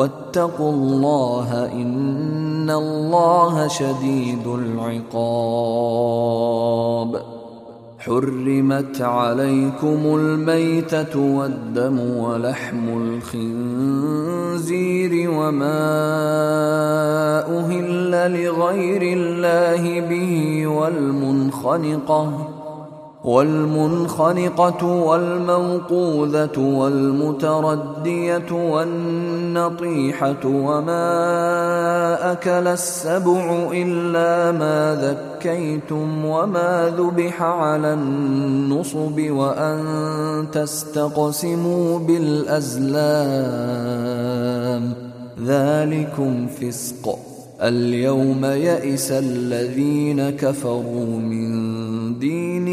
واتقوا الله إن الله شديد العقاب. حرمت عليكم الميتة والدم ولحم الخنزير وما أهل لغير الله به والمنخنقة. والمنخنقة والموقوذة والمتردية والنطيحة وما أكل السبع إلا ما ذكيتم وما ذبح على النصب وأن تستقسموا بالأزلام. ذلكم فسق. اليوم يئس الذين كفروا من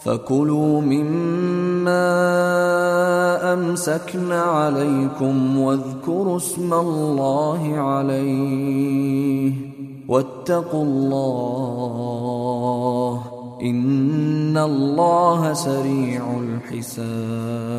فكلوا مما امسكن عليكم واذكروا اسم الله عليه واتقوا الله ان الله سريع الحساب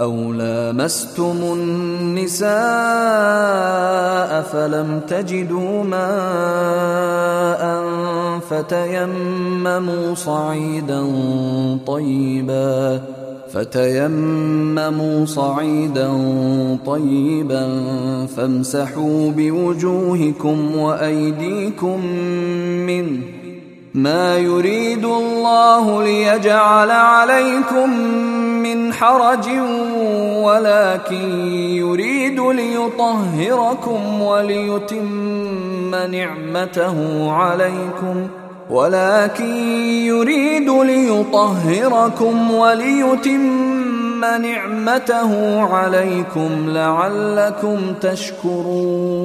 أو لامستم النساء فلم تجدوا ماء فتيمموا صعيدا طيبا فتيمموا صعيدا طيبا فامسحوا بوجوهكم وأيديكم منه ما يريد الله ليجعل عليكم من حرج ولكن يريد ليطهركم وليتم نعمته عليكم. ولكن يريد ليطهركم وليتم نعمته عليكم لعلكم تشكرون.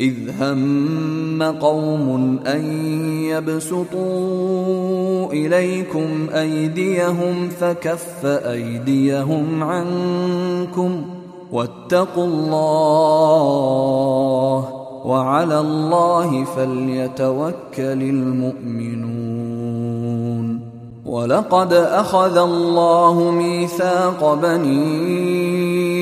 إذ هم قوم أن يبسطوا إليكم أيديهم فكف أيديهم عنكم واتقوا الله وعلى الله فليتوكل المؤمنون ولقد أخذ الله ميثاق بني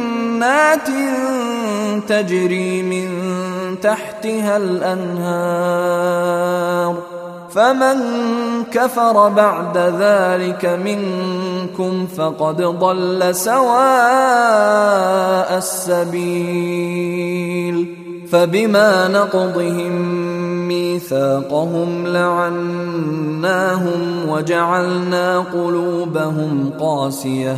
تجري من تحتها الأنهار. فمن كفر بعد ذلك منكم فقد ضل سواء السبيل. فبما نقضهم ميثاقهم لعناهم وجعلنا قلوبهم قاسية.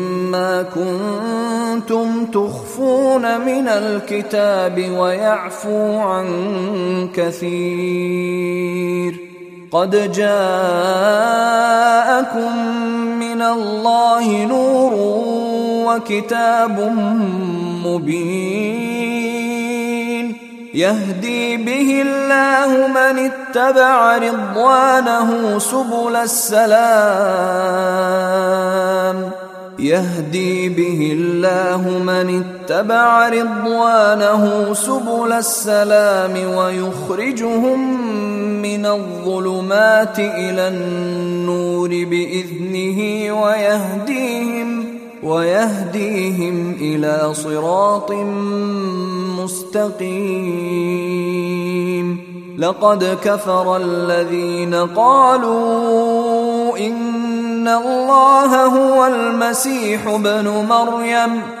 كنتم تخفون من الكتاب ويعفو عن كثير. قد جاءكم من الله نور وكتاب مبين. يهدي به الله من اتبع رضوانه سبل السلام. يهدي به الله من اتبع رضوانه سبل السلام ويخرجهم من الظلمات إلى النور بإذنه ويهديهم ويهديهم إلى صراط مستقيم. لقد كفر الذين قالوا إن الله هو المسيح ابن مريم.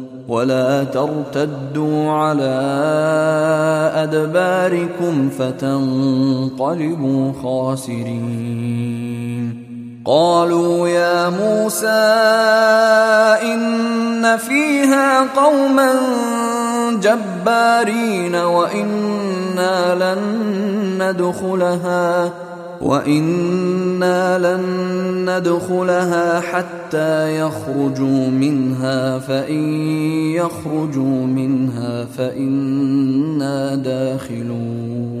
ولا ترتدوا على أدباركم فتنقلبوا خاسرين. قالوا يا موسى إن فيها قوما جبارين وإنا لن ندخلها. وإنا لن ندخلها حتى يخرجوا منها فإن يخرجوا منها فإنا داخلون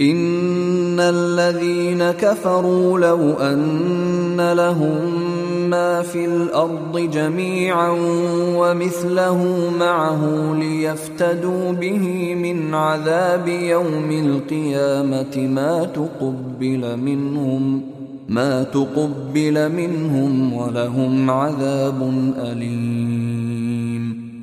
ان الذين كفروا لو ان لهم ما في الأرض جميعا ومثله معه ليفتدوا به من عذاب يوم القيامه ما تقبل منهم ما تقبل منهم ولهم عذاب اليم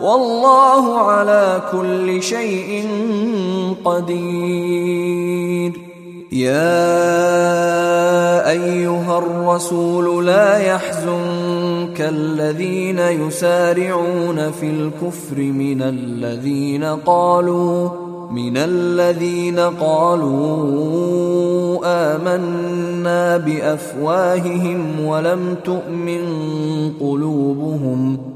والله على كل شيء قدير. يا أيها الرسول لا يحزنك الذين يسارعون في الكفر من الذين قالوا من الذين قالوا آمنا بأفواههم ولم تؤمن قلوبهم.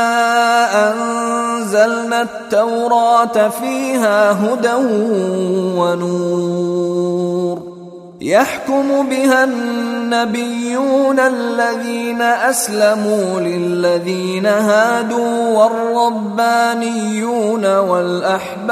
التوراة فيها هدى ونور. يحكم بها النبيون الذين أسلموا للذين هادوا والربانيون والأحبار.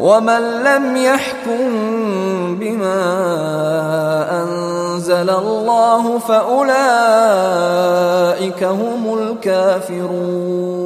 ومن لم يحكم بما انزل الله فاولئك هم الكافرون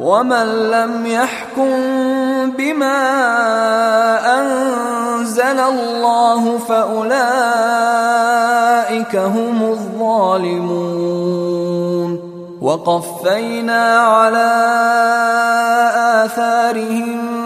ومن لم يحكم بما انزل الله فاولئك هم الظالمون وقفينا على اثارهم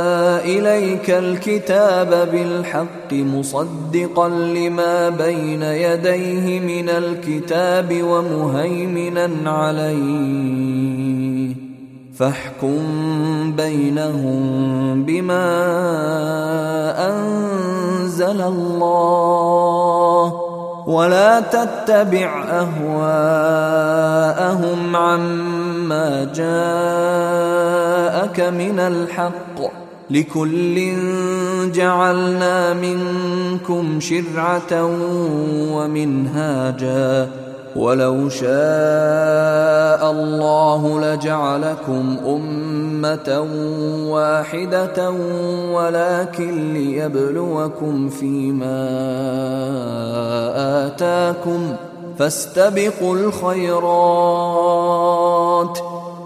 إليك الكتاب بالحق مصدقا لما بين يديه من الكتاب ومهيمنا عليه. فاحكم بينهم بما أنزل الله. ولا تتبع أهواءهم عما جاءك من الحق. لكل جعلنا منكم شرعة ومنهاجا. ولو شاء الله لجعلكم أمة واحدة ولكن ليبلوكم فيما آتاكم. فاستبقوا الخيرات.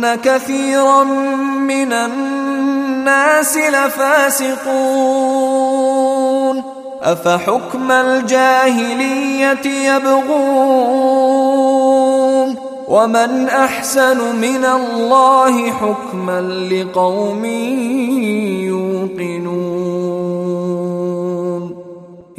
وإن كثيرا من الناس لفاسقون أفحكم الجاهلية يبغون ومن احسن من الله حكما لقوم يوقنون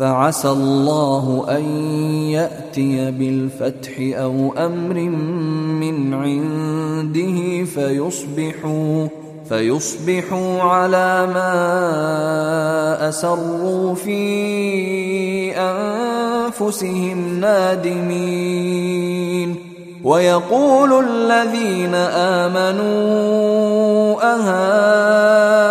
فعسى الله أن يأتي بالفتح أو أمر من عنده فيصبحوا فيصبحوا على ما أسروا في أنفسهم نادمين. ويقول الذين آمنوا أهؤلاء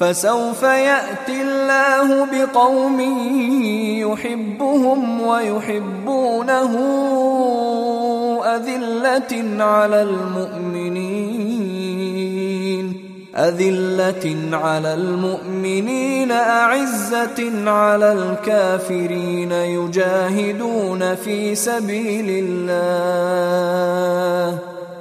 فسوف يأتي الله بقوم يحبهم ويحبونه أذلة على المؤمنين أذلة على المؤمنين أعزة على الكافرين يجاهدون في سبيل الله.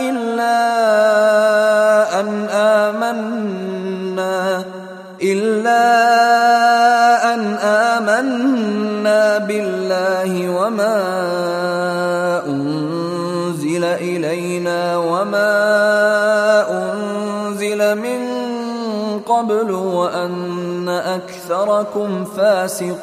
الا ان امنا الا ان امنا بالله وما قبل وان اكثركم فاسقون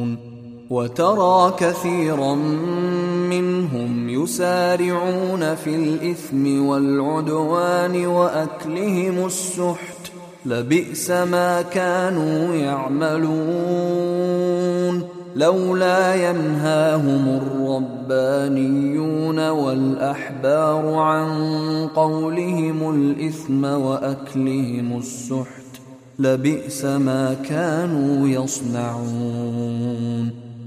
وترى كثيرا منهم يسارعون في الإثم والعدوان وأكلهم السحت. لبئس ما كانوا يعملون. لولا ينهاهم الربانيون والأحبار عن قولهم الإثم وأكلهم السحت. لبئس ما كانوا يصنعون.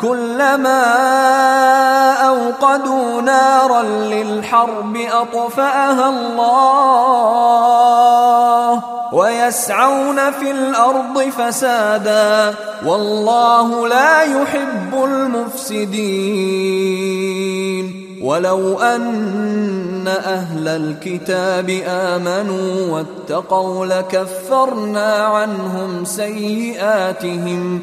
كلما أوقدوا نارا للحرب أطفأها الله ويسعون في الأرض فسادا والله لا يحب المفسدين ولو أن أهل الكتاب آمنوا واتقوا لكفرنا عنهم سيئاتهم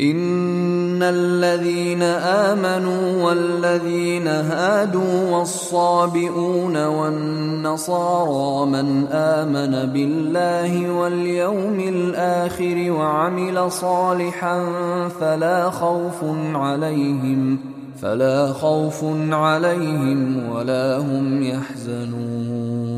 ان الذين امنوا والذين هادوا والصابئون والنصارى من امن بالله واليوم الآخر وعمل صالحا فلا خوف عليهم فلا خوف عليهم ولا هم يحزنون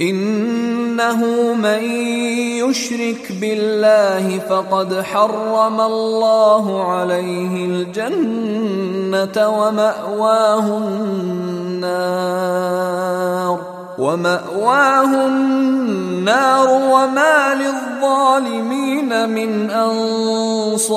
إنه من يشرك بالله فقد حرم الله عليه الجنة ومأواه النار ومأواه النار وما للظالمين من أنصار.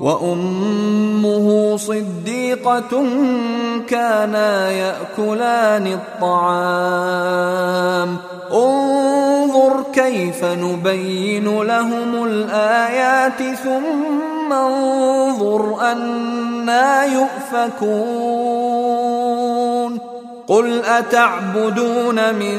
وأمه صديقة كانا يأكلان الطعام. انظر كيف نبين لهم الآيات ثم انظر أنا يؤفكون. قل أتعبدون من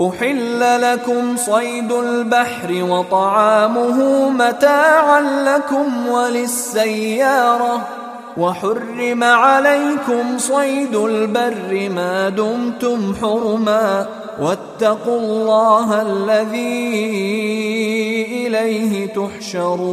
أحل لكم صيد البحر وطعامه متاعا لكم وللسيارة. وحرم عليكم صيد البر ما دمتم حرما. واتقوا الله الذي إليه تحشرون.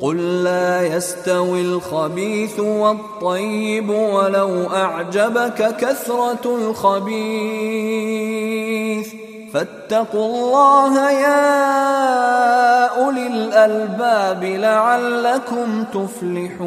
قل لا يستوي الخبيث والطيب ولو أعجبك كثرة الخبيث. فاتقوا الله يا أولي الألباب لعلكم تفلحون.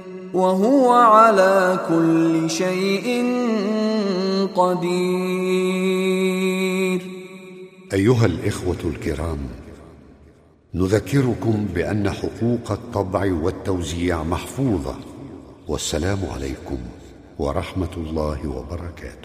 وهو على كل شيء قدير. أيها الإخوة الكرام نذكركم بأن حقوق الطبع والتوزيع محفوظة والسلام عليكم ورحمة الله وبركاته.